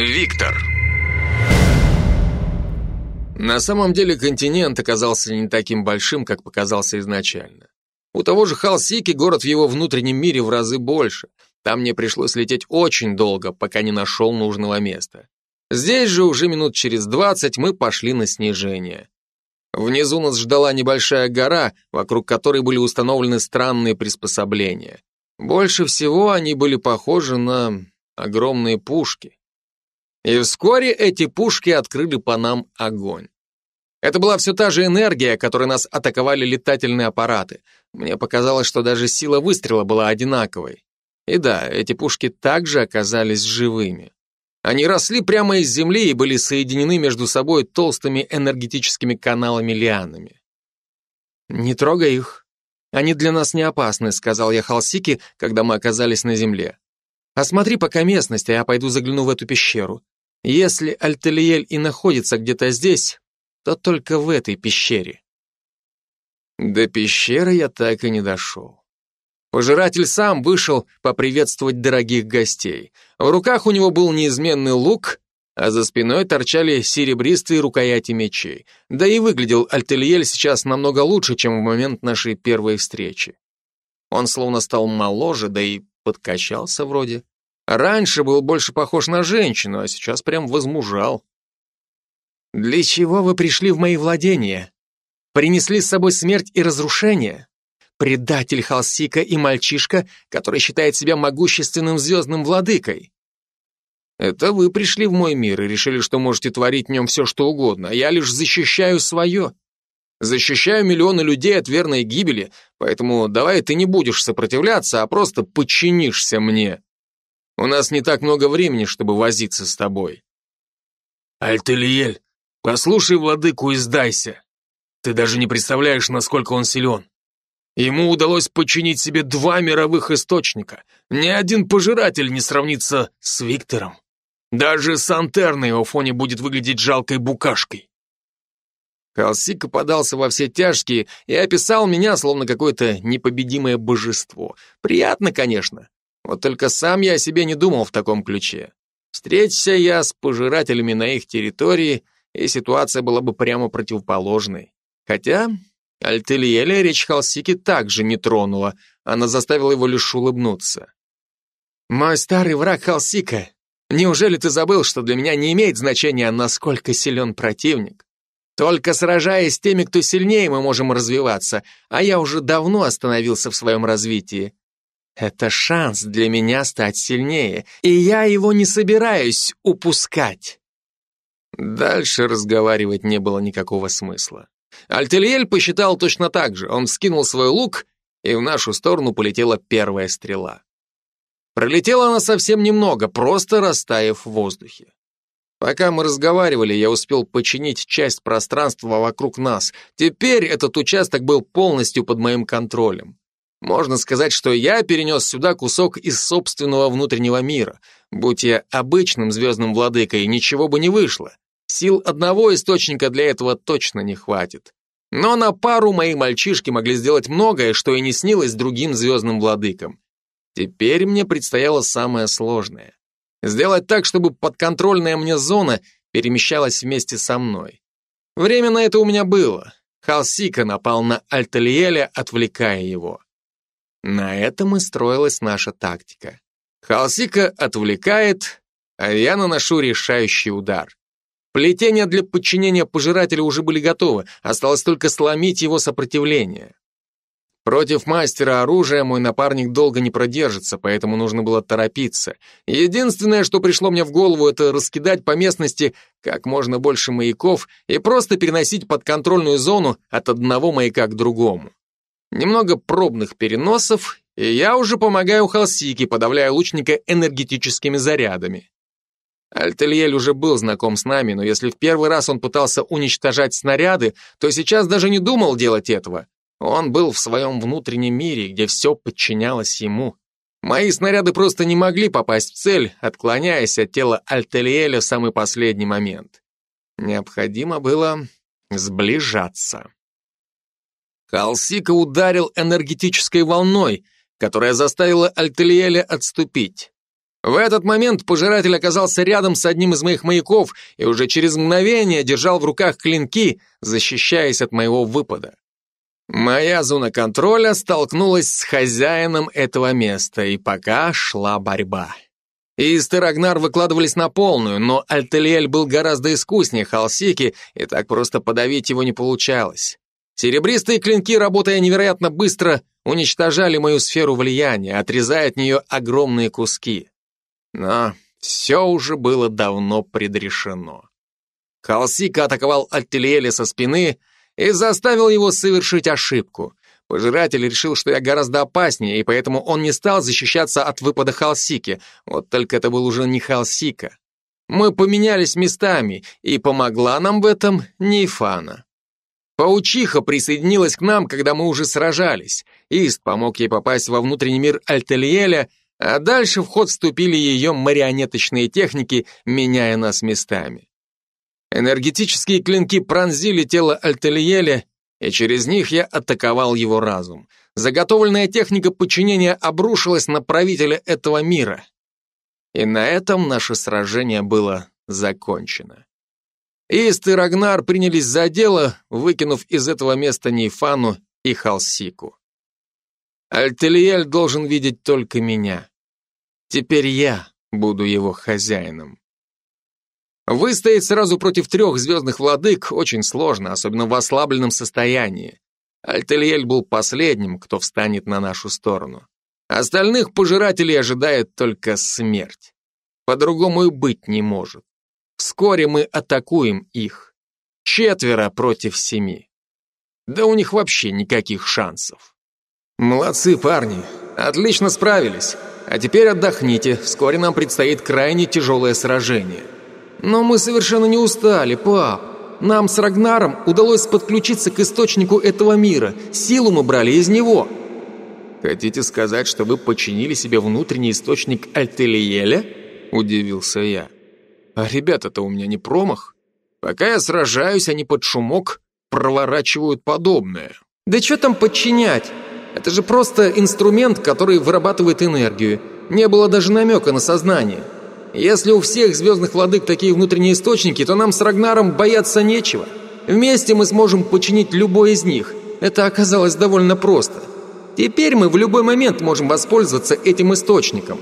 Виктор. На самом деле континент оказался не таким большим, как показался изначально. У того же Халсики город в его внутреннем мире в разы больше. Там мне пришлось лететь очень долго, пока не нашел нужного места. Здесь же уже минут через двадцать мы пошли на снижение. Внизу нас ждала небольшая гора, вокруг которой были установлены странные приспособления. Больше всего они были похожи на огромные пушки. И вскоре эти пушки открыли по нам огонь. Это была все та же энергия, которой нас атаковали летательные аппараты. Мне показалось, что даже сила выстрела была одинаковой. И да, эти пушки также оказались живыми. Они росли прямо из земли и были соединены между собой толстыми энергетическими каналами-лианами. «Не трогай их. Они для нас не опасны», — сказал я Халсике, когда мы оказались на земле. «Осмотри пока местность, а я пойду загляну в эту пещеру. Если Альтелиель и находится где-то здесь, то только в этой пещере». До пещеры я так и не дошел. Пожиратель сам вышел поприветствовать дорогих гостей. В руках у него был неизменный лук, а за спиной торчали серебристые рукояти мечей. Да и выглядел Альтельель сейчас намного лучше, чем в момент нашей первой встречи. Он словно стал моложе, да и подкачался вроде. Раньше был больше похож на женщину, а сейчас прям возмужал. «Для чего вы пришли в мои владения? Принесли с собой смерть и разрушение?» Предатель Халсика и мальчишка, который считает себя могущественным звездным владыкой. Это вы пришли в мой мир и решили, что можете творить в нем все, что угодно, а я лишь защищаю свое. Защищаю миллионы людей от верной гибели, поэтому давай ты не будешь сопротивляться, а просто подчинишься мне. У нас не так много времени, чтобы возиться с тобой. Альтелиель, послушай владыку и сдайся. Ты даже не представляешь, насколько он силен. Ему удалось подчинить себе два мировых источника. Ни один пожиратель не сравнится с Виктором. Даже Сантер на его фоне будет выглядеть жалкой букашкой. Халсика подался во все тяжкие и описал меня, словно какое-то непобедимое божество. Приятно, конечно. Вот только сам я о себе не думал в таком ключе. Встреться я с пожирателями на их территории, и ситуация была бы прямо противоположной. Хотя Альтельеля речь Халсики также не тронула, она заставила его лишь улыбнуться. «Мой старый враг Халсика, неужели ты забыл, что для меня не имеет значения, насколько силен противник? Только сражаясь с теми, кто сильнее, мы можем развиваться, а я уже давно остановился в своем развитии. Это шанс для меня стать сильнее, и я его не собираюсь упускать». Дальше разговаривать не было никакого смысла. Альтельель посчитал точно так же. Он вскинул свой лук, и в нашу сторону полетела первая стрела. Пролетела она совсем немного, просто растаяв в воздухе. Пока мы разговаривали, я успел починить часть пространства вокруг нас. Теперь этот участок был полностью под моим контролем. Можно сказать, что я перенес сюда кусок из собственного внутреннего мира. Будь я обычным звездным владыкой, ничего бы не вышло. Сил одного источника для этого точно не хватит. Но на пару мои мальчишки могли сделать многое, что и не снилось другим звездным владыкам. Теперь мне предстояло самое сложное. Сделать так, чтобы подконтрольная мне зона перемещалась вместе со мной. Время на это у меня было. Халсика напал на Альталиеля, отвлекая его. На этом и строилась наша тактика. Халсика отвлекает, а я наношу решающий удар. Плетения для подчинения пожирателя уже были готовы, осталось только сломить его сопротивление. Против мастера оружия мой напарник долго не продержится, поэтому нужно было торопиться. Единственное, что пришло мне в голову, это раскидать по местности как можно больше маяков и просто переносить подконтрольную зону от одного маяка к другому. Немного пробных переносов, и я уже помогаю Халсике, подавляя лучника энергетическими зарядами. Альтельель уже был знаком с нами, но если в первый раз он пытался уничтожать снаряды, то сейчас даже не думал делать этого. Он был в своем внутреннем мире, где все подчинялось ему. Мои снаряды просто не могли попасть в цель, отклоняясь от тела Альтельеля в самый последний момент. Необходимо было сближаться. Халсика ударил энергетической волной, которая заставила Альтельеля отступить. В этот момент пожиратель оказался рядом с одним из моих маяков и уже через мгновение держал в руках клинки, защищаясь от моего выпада. Моя зона контроля столкнулась с хозяином этого места, и пока шла борьба. Ист и Рагнар выкладывались на полную, но Альтелиэль был гораздо искуснее Халсики, и так просто подавить его не получалось. Серебристые клинки, работая невероятно быстро, уничтожали мою сферу влияния, отрезая от нее огромные куски. Но все уже было давно предрешено. Халсика атаковал Альтелиэля со спины и заставил его совершить ошибку. Пожиратель решил, что я гораздо опаснее, и поэтому он не стал защищаться от выпада Халсики. Вот только это был уже не Халсика. Мы поменялись местами, и помогла нам в этом Нейфана. Паучиха присоединилась к нам, когда мы уже сражались. Ист помог ей попасть во внутренний мир Альтельеля, а дальше в ход вступили ее марионеточные техники, меняя нас местами. Энергетические клинки пронзили тело Альтельеля, и через них я атаковал его разум. Заготовленная техника подчинения обрушилась на правителя этого мира. И на этом наше сражение было закончено. Ист и Рагнар принялись за дело, выкинув из этого места Нейфану и Халсику. Альтельель должен видеть только меня. Теперь я буду его хозяином. Выстоять сразу против трех звездных владык очень сложно, особенно в ослабленном состоянии. Альтельель был последним, кто встанет на нашу сторону. Остальных пожирателей ожидает только смерть. По-другому и быть не может. Вскоре мы атакуем их. Четверо против семи. Да у них вообще никаких шансов. Молодцы, парни. Отлично справились. А теперь отдохните, вскоре нам предстоит крайне тяжелое сражение. Но мы совершенно не устали, пап. Нам с Рагнаром удалось подключиться к источнику этого мира. Силу мы брали из него. Хотите сказать, что вы починили себе внутренний источник Альтелиеля? Удивился я. А ребята-то у меня не промах. Пока я сражаюсь, они под шумок проворачивают подобное. Да что там подчинять? Это же просто инструмент, который вырабатывает энергию. Не было даже намека на сознание. Если у всех звездных владык такие внутренние источники, то нам с Рагнаром бояться нечего. Вместе мы сможем починить любой из них. Это оказалось довольно просто. Теперь мы в любой момент можем воспользоваться этим источником.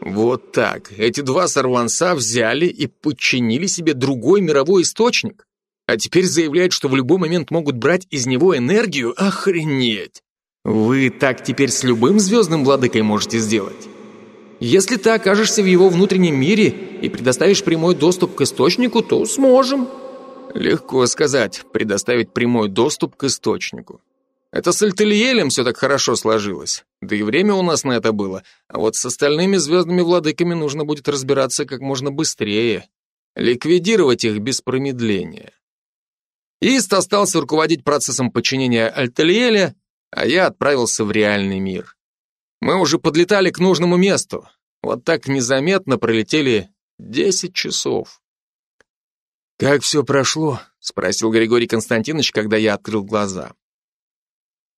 Вот так. Эти два сорванца взяли и подчинили себе другой мировой источник. А теперь заявляют, что в любой момент могут брать из него энергию? Охренеть! Вы так теперь с любым звездным владыкой можете сделать. Если ты окажешься в его внутреннем мире и предоставишь прямой доступ к источнику, то сможем. Легко сказать, предоставить прямой доступ к источнику. Это с Альтельелем все так хорошо сложилось. Да и время у нас на это было. А вот с остальными звездными владыками нужно будет разбираться как можно быстрее. Ликвидировать их без промедления. Ист остался руководить процессом подчинения Альтельеля, а я отправился в реальный мир. Мы уже подлетали к нужному месту. Вот так незаметно пролетели десять часов. «Как все прошло?» — спросил Григорий Константинович, когда я открыл глаза.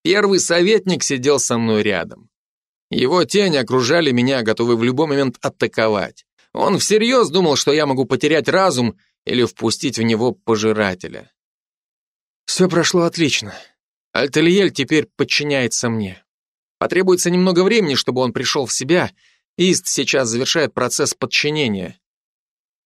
Первый советник сидел со мной рядом. Его тени окружали меня, готовые в любой момент атаковать. Он всерьез думал, что я могу потерять разум или впустить в него пожирателя. Все прошло отлично. Альтельель теперь подчиняется мне. Потребуется немного времени, чтобы он пришел в себя. Ист сейчас завершает процесс подчинения.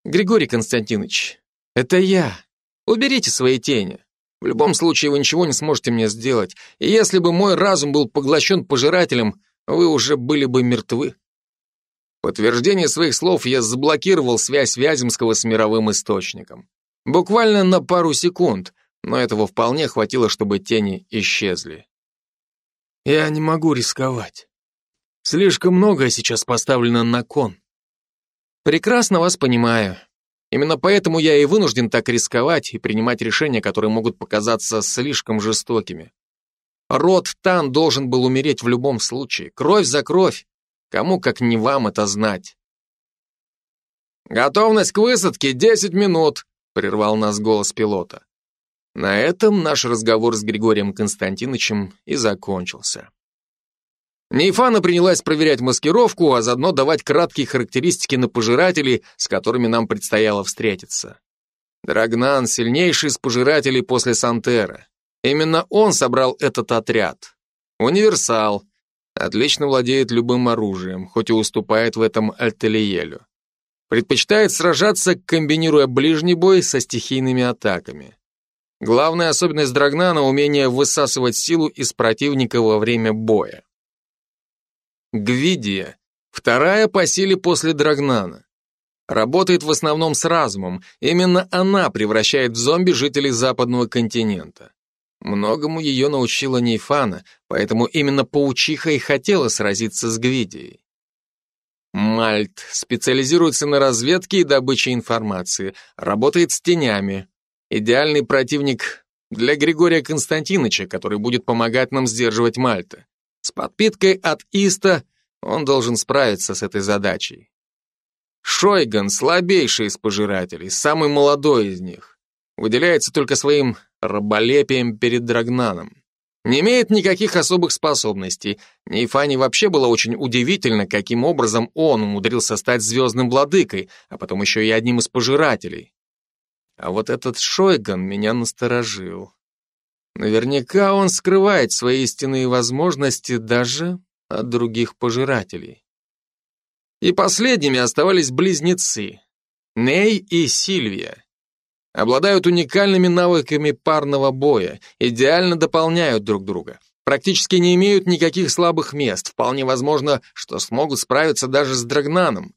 Григорий Константинович, это я. Уберите свои тени. В любом случае вы ничего не сможете мне сделать. И если бы мой разум был поглощен пожирателем, вы уже были бы мертвы. Подтверждение своих слов я заблокировал связь Вяземского с мировым источником. Буквально на пару секунд, но этого вполне хватило, чтобы тени исчезли. Я не могу рисковать. Слишком многое сейчас поставлено на кон. Прекрасно вас понимаю. Именно поэтому я и вынужден так рисковать и принимать решения, которые могут показаться слишком жестокими. Род Тан должен был умереть в любом случае. Кровь за кровь. Кому, как не вам, это знать. «Готовность к высадке 10 минут», — прервал нас голос пилота. На этом наш разговор с Григорием Константиновичем и закончился. Нейфана принялась проверять маскировку, а заодно давать краткие характеристики на пожирателей, с которыми нам предстояло встретиться. Драгнан — сильнейший из пожирателей после Сантера. Именно он собрал этот отряд. Универсал. Отлично владеет любым оружием, хоть и уступает в этом Альтелиелю. Предпочитает сражаться, комбинируя ближний бой со стихийными атаками. Главная особенность Драгнана — умение высасывать силу из противника во время боя. Гвидия — вторая по силе после Драгнана. Работает в основном с разумом, именно она превращает в зомби жителей западного континента. Многому ее научила Нейфана, поэтому именно паучиха и хотела сразиться с Гвидией. Мальт специализируется на разведке и добыче информации, работает с тенями. Идеальный противник для Григория Константиновича, который будет помогать нам сдерживать Мальта. С подпиткой от Иста он должен справиться с этой задачей. Шойган слабейший из пожирателей, самый молодой из них. Выделяется только своим раболепием перед Драгнаном. Не имеет никаких особых способностей. Нейфане вообще было очень удивительно, каким образом он умудрился стать звездным владыкой, а потом еще и одним из пожирателей. А вот этот Шойган меня насторожил. Наверняка он скрывает свои истинные возможности даже от других пожирателей. И последними оставались близнецы — Ней и Сильвия обладают уникальными навыками парного боя, идеально дополняют друг друга, практически не имеют никаких слабых мест, вполне возможно, что смогут справиться даже с Драгнаном.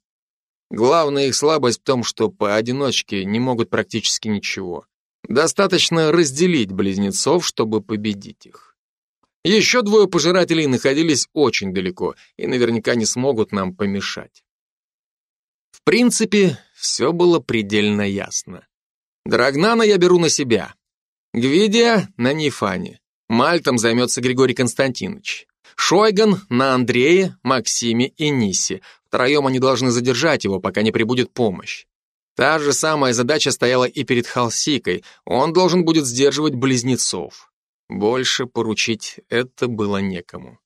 Главная их слабость в том, что поодиночке не могут практически ничего. Достаточно разделить близнецов, чтобы победить их. Еще двое пожирателей находились очень далеко и наверняка не смогут нам помешать. В принципе, все было предельно ясно. Драгнана я беру на себя. Гвидия на Нефане. Мальтом займется Григорий Константинович. Шойган на Андрее, Максиме и Нисе. Втроем они должны задержать его, пока не прибудет помощь. Та же самая задача стояла и перед Халсикой. Он должен будет сдерживать близнецов. Больше поручить это было некому.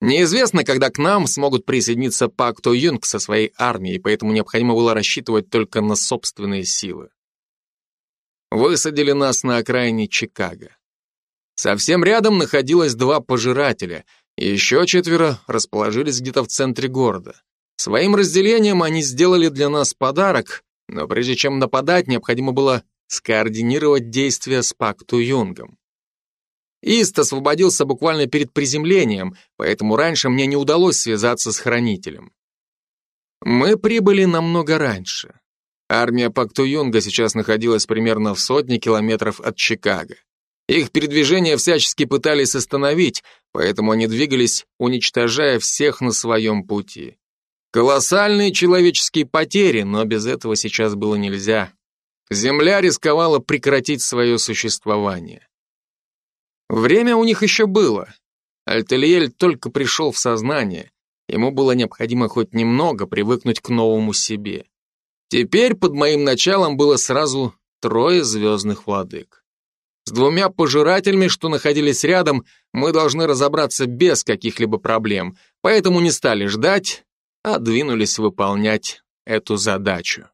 Неизвестно, когда к нам смогут присоединиться Пакто Юнг со своей армией, поэтому необходимо было рассчитывать только на собственные силы высадили нас на окраине Чикаго. Совсем рядом находилось два пожирателя, и еще четверо расположились где-то в центре города. Своим разделением они сделали для нас подарок, но прежде чем нападать, необходимо было скоординировать действия с Пакту Юнгом. Ист освободился буквально перед приземлением, поэтому раньше мне не удалось связаться с хранителем. Мы прибыли намного раньше. Армия Пактуюнга сейчас находилась примерно в сотне километров от Чикаго. Их передвижение всячески пытались остановить, поэтому они двигались, уничтожая всех на своем пути. Колоссальные человеческие потери, но без этого сейчас было нельзя. Земля рисковала прекратить свое существование. Время у них еще было. Альтельель только пришел в сознание. Ему было необходимо хоть немного привыкнуть к новому себе. Теперь под моим началом было сразу трое звездных владык. С двумя пожирателями, что находились рядом, мы должны разобраться без каких-либо проблем, поэтому не стали ждать, а двинулись выполнять эту задачу.